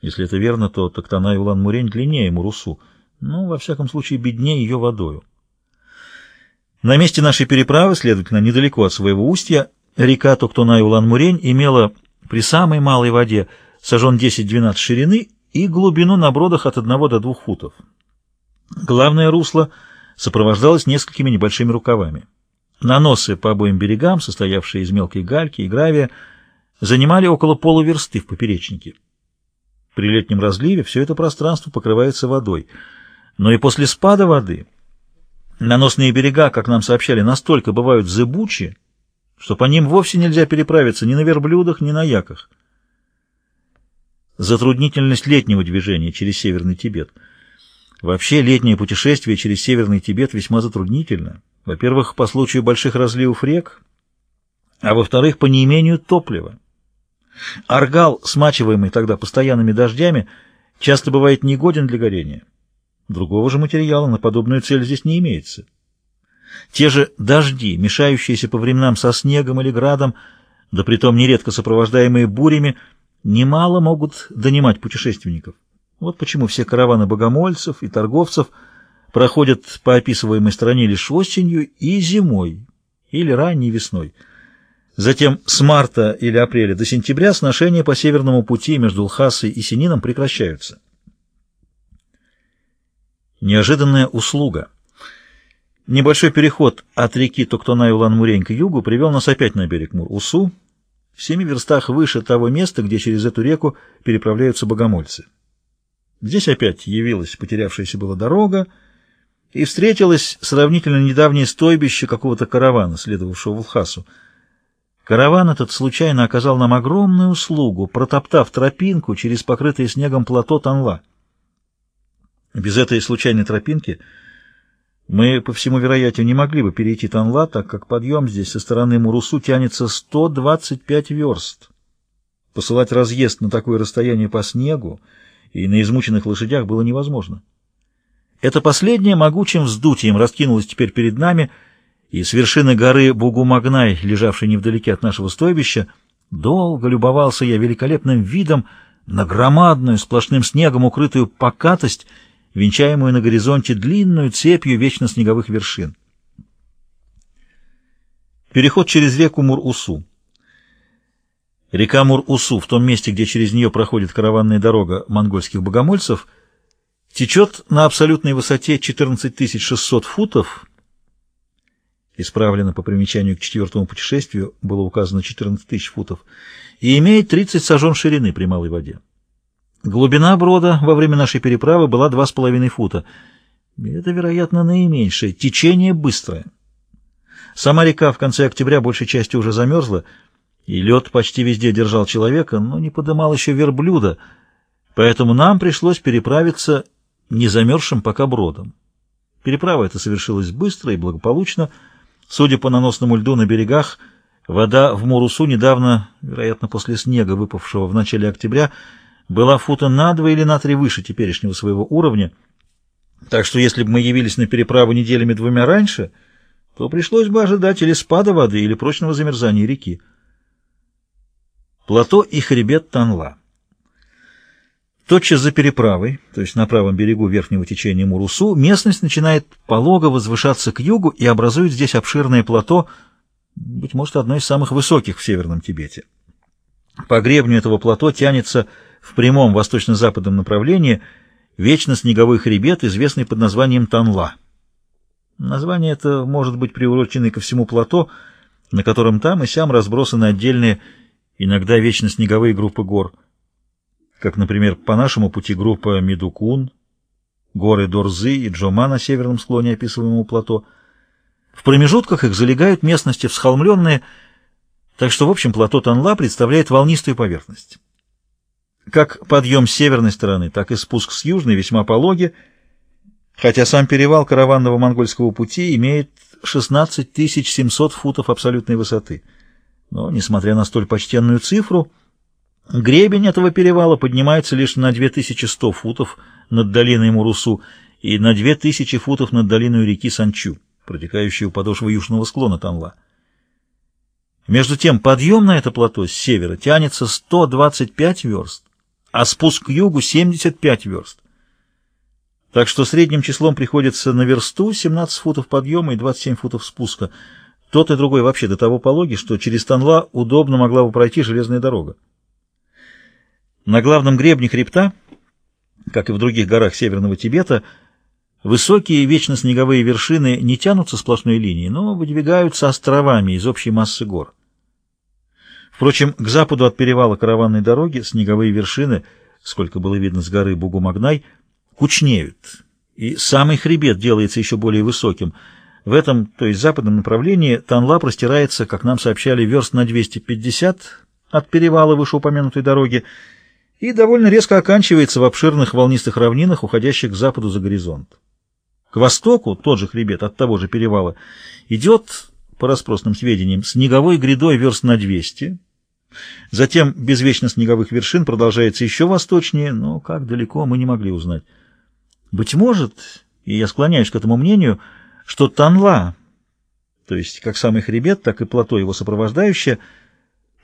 Если это верно, то Токтана и Улан-Мурень длиннее Мурусу, но, во всяком случае, беднее ее водою. На месте нашей переправы, следовательно, недалеко от своего устья, река Токтуна и Улан-Мурень имела при самой малой воде сажен 10-12 ширины и глубину на бродах от 1 до 2 футов. Главное русло сопровождалось несколькими небольшими рукавами. Наносы по обоим берегам, состоявшие из мелкой гальки и гравия, занимали около полуверсты в поперечнике. При летнем разливе все это пространство покрывается водой, но и после спада воды наносные берега, как нам сообщали, настолько бывают зыбучи, что по ним вовсе нельзя переправиться ни на верблюдах, ни на яках. Затруднительность летнего движения через Северный Тибет. Вообще летнее путешествие через Северный Тибет весьма затруднительно. Во-первых, по случаю больших разливов рек, а во-вторых, по неимению топлива. Аргал, смачиваемый тогда постоянными дождями, часто бывает негоден для горения. Другого же материала на подобную цель здесь не имеется. Те же дожди, мешающиеся по временам со снегом или градом, да притом нередко сопровождаемые бурями, немало могут донимать путешественников. Вот почему все караваны богомольцев и торговцев проходят по описываемой стране лишь осенью и зимой, или ранней весной. Затем с марта или апреля до сентября сношения по северному пути между Лхасой и Синином прекращаются. Неожиданная услуга. Небольшой переход от реки Токтона и Улан-Мурень к югу привел нас опять на берег Мур-Усу, в семи верстах выше того места, где через эту реку переправляются богомольцы. Здесь опять явилась потерявшаяся была дорога, и встретилось сравнительно недавнее стойбище какого-то каравана, следовавшего в Лхасу. Караван этот случайно оказал нам огромную услугу, протоптав тропинку через покрытое снегом плато Танла. Без этой случайной тропинки мы, по всему вероятию, не могли бы перейти Танла, так как подъем здесь со стороны Мурусу тянется 125 верст. Посылать разъезд на такое расстояние по снегу и на измученных лошадях было невозможно. Это последнее могучим вздутием раскинулось теперь перед нами, и с вершины горы Бугумагнай, лежавшей невдалеке от нашего стойбища, долго любовался я великолепным видом на громадную, сплошным снегом укрытую покатость венчаемую на горизонте длинную цепью вечно снеговых вершин. Переход через реку Мур-Усу. Река Мур-Усу, в том месте, где через нее проходит караванная дорога монгольских богомольцев, течет на абсолютной высоте 14 600 футов, исправлено по примечанию к четвертому путешествию, было указано 14 тысяч футов, и имеет 30 сажен ширины при малой воде. Глубина брода во время нашей переправы была два с половиной фута. Это, вероятно, наименьшее. Течение быстрое. Сама река в конце октября большей частью уже замерзла, и лед почти везде держал человека, но не подымал еще верблюда, поэтому нам пришлось переправиться не замерзшим пока бродом. Переправа эта совершилась быстро и благополучно. Судя по наносному льду на берегах, вода в Мурусу недавно, вероятно, после снега, выпавшего в начале октября, была фута на два или на три выше теперешнего своего уровня, так что если бы мы явились на переправу неделями двумя раньше, то пришлось бы ожидать или спада воды, или прочного замерзания реки. Плато и хребет Танла. Тотчас за переправой, то есть на правом берегу верхнего течения Мурусу, местность начинает полого возвышаться к югу и образует здесь обширное плато, быть может, одно из самых высоких в Северном Тибете. По гребню этого плато тянется в прямом восточно-западном направлении вечно снеговой хребет, известный под названием Танла. Название это может быть приурочено ко всему плато, на котором там и сям разбросаны отдельные, иногда вечно снеговые группы гор, как, например, по нашему пути группа Медукун, горы Дорзы и Джома на северном склоне описываемого плато. В промежутках их залегают местности всхолмленные, так что, в общем, плато Танла представляет волнистую поверхность. Как подъем с северной стороны, так и спуск с южной весьма пологи, хотя сам перевал караванного монгольского пути имеет 16 700 футов абсолютной высоты. Но, несмотря на столь почтенную цифру, гребень этого перевала поднимается лишь на 2100 футов над долиной Мурусу и на 2000 футов над долиной реки Санчу, протекающей у подошвы южного склона Танла. Между тем подъем на это плато с севера тянется 125 верст. а спуск к югу 75 верст. Так что средним числом приходится на версту 17 футов подъема и 27 футов спуска. Тот и другой вообще до того пологи, что через Танла удобно могла бы пройти железная дорога. На главном гребне хребта, как и в других горах Северного Тибета, высокие вечно снеговые вершины не тянутся сплошной линией, но выдвигаются островами из общей массы гор. Впрочем, к западу от перевала караванной дороги снеговые вершины, сколько было видно с горы Бугумагнай, кучнеют, и самый хребет делается еще более высоким. В этом, то есть западном направлении, Танла простирается, как нам сообщали, верст на 250 от перевала вышеупомянутой дороги и довольно резко оканчивается в обширных волнистых равнинах, уходящих к западу за горизонт. К востоку тот же хребет от того же перевала идет, по распросным сведениям, снеговой грядой верст на 200, затем без вечно снеговых вершин продолжается еще восточнее, но как далеко мы не могли узнать. Быть может, и я склоняюсь к этому мнению, что Танла, то есть как самый хребет, так и плато его сопровождающее,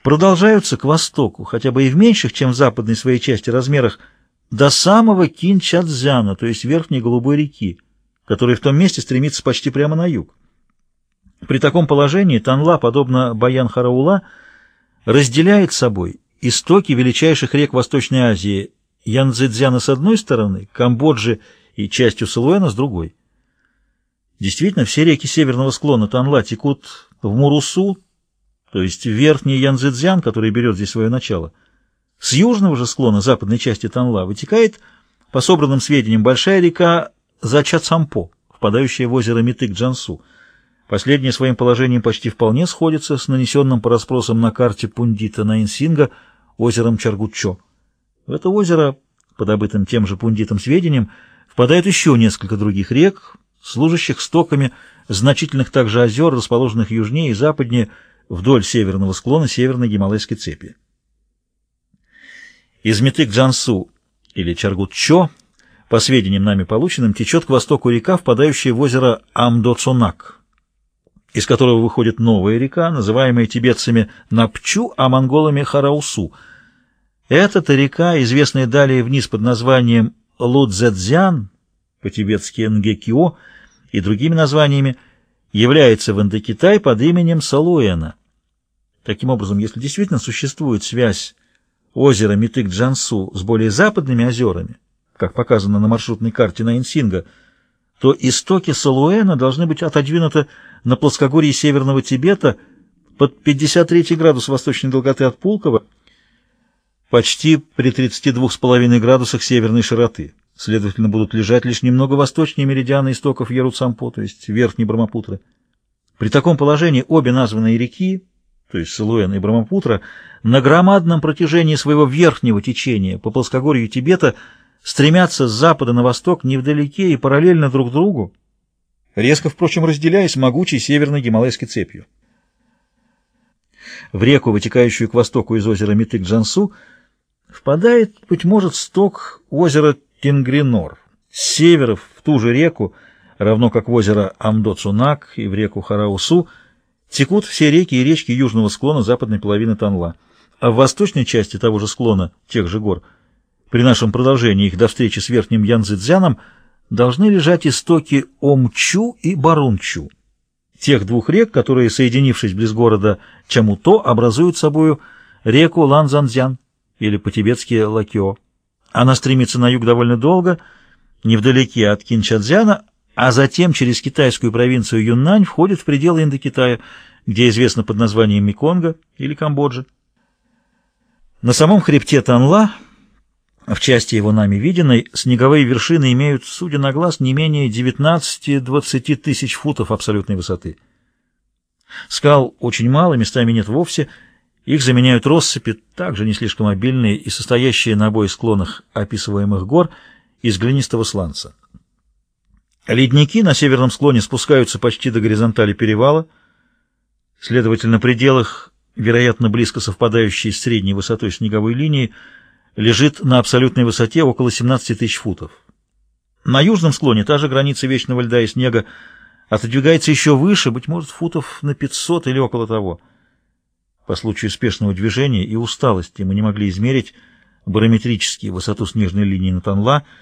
продолжаются к востоку, хотя бы и в меньших, чем в западной своей части размерах, до самого Кинчадзяна, то есть верхней Голубой реки, которая в том месте стремится почти прямо на юг. При таком положении Танла, подобно Баян-Хараула, разделяет собой истоки величайших рек Восточной Азии Янцзэцзяна с одной стороны, Камбоджи и частью Силуэна с другой. Действительно, все реки северного склона Танла текут в Мурусу, то есть верхний Янцзэцзян, который берет здесь свое начало. С южного же склона западной части Танла вытекает, по собранным сведениям, большая река Зачацампо, впадающая в озеро Митык-Джансу. Последнее своим положением почти вполне сходится с нанесенным по расспросам на карте Пундита Наинсинга озером Чаргуччо. В это озеро, по добытым тем же пундитам сведениям, впадают еще несколько других рек, служащих стоками значительных также озер, расположенных южнее и западнее вдоль северного склона северной Гималайской цепи. Из Метык-Джансу или Чаргут-Чо, по сведениям нами полученным, течет к востоку река, впадающая в озеро Амдоцунак, из которого выходит новая река, называемая тибетцами Напчу, а монголами Хараусу – эта-то река, известная далее вниз под названием Лудзэцзян, по-тибетски Нгекио, и другими названиями, является в Индокитай под именем Салуэна. Таким образом, если действительно существует связь озера Митык-Джансу с более западными озерами, как показано на маршрутной карте на Инсинга, то истоки Салуэна должны быть отодвинуты на плоскогорье Северного Тибета под 53 градус восточной долготы от Пулково почти при 32,5 градусах северной широты. Следовательно, будут лежать лишь немного восточнее меридиана истоков Яруцампо, то есть верхней Брамапутры. При таком положении обе названные реки, то есть Силуэн и Брамапутра, на громадном протяжении своего верхнего течения по плоскогорью Тибета стремятся с запада на восток невдалеке и параллельно друг другу, резко, впрочем, разделяясь могучей северной гималайской цепью. В реку, вытекающую к востоку из озера Митык-Джансу, впадает, быть может, сток озера Тенгринор. С севера в ту же реку, равно как в озеро Амдоцунак и в реку Хараусу, текут все реки и речки южного склона западной половины Танла. А в восточной части того же склона, тех же гор, при нашем продолжении их до встречи с верхним Янцзэцзяном, должны лежать истоки Омчу и Барунчу, тех двух рек, которые, соединившись близ города Чамуто, образуют собою реку Ланзанзян или по-тибетски Лакё. Она стремится на юг довольно долго, невдалеке от Кинчадзяна, а затем через китайскую провинцию Юннань входит в пределы Индокитая, где известно под названием Меконга или Камбоджа. На самом хребте Танла, в части его нами виденной, снеговые вершины имеют, судя на глаз, не менее 19-20 тысяч футов абсолютной высоты. Скал очень мало, местами нет вовсе, их заменяют россыпи, также не слишком обильные и состоящие на обоих склонах описываемых гор из глинистого сланца. Ледники на северном склоне спускаются почти до горизонтали перевала, следовательно, на пределах, вероятно, близко совпадающей с средней высотой снеговой линии, лежит на абсолютной высоте около 17 тысяч футов. На южном склоне та же граница вечного льда и снега отодвигается еще выше, быть может, футов на 500 или около того. По случаю спешного движения и усталости мы не могли измерить барометрические высоту снежной линии Натанла —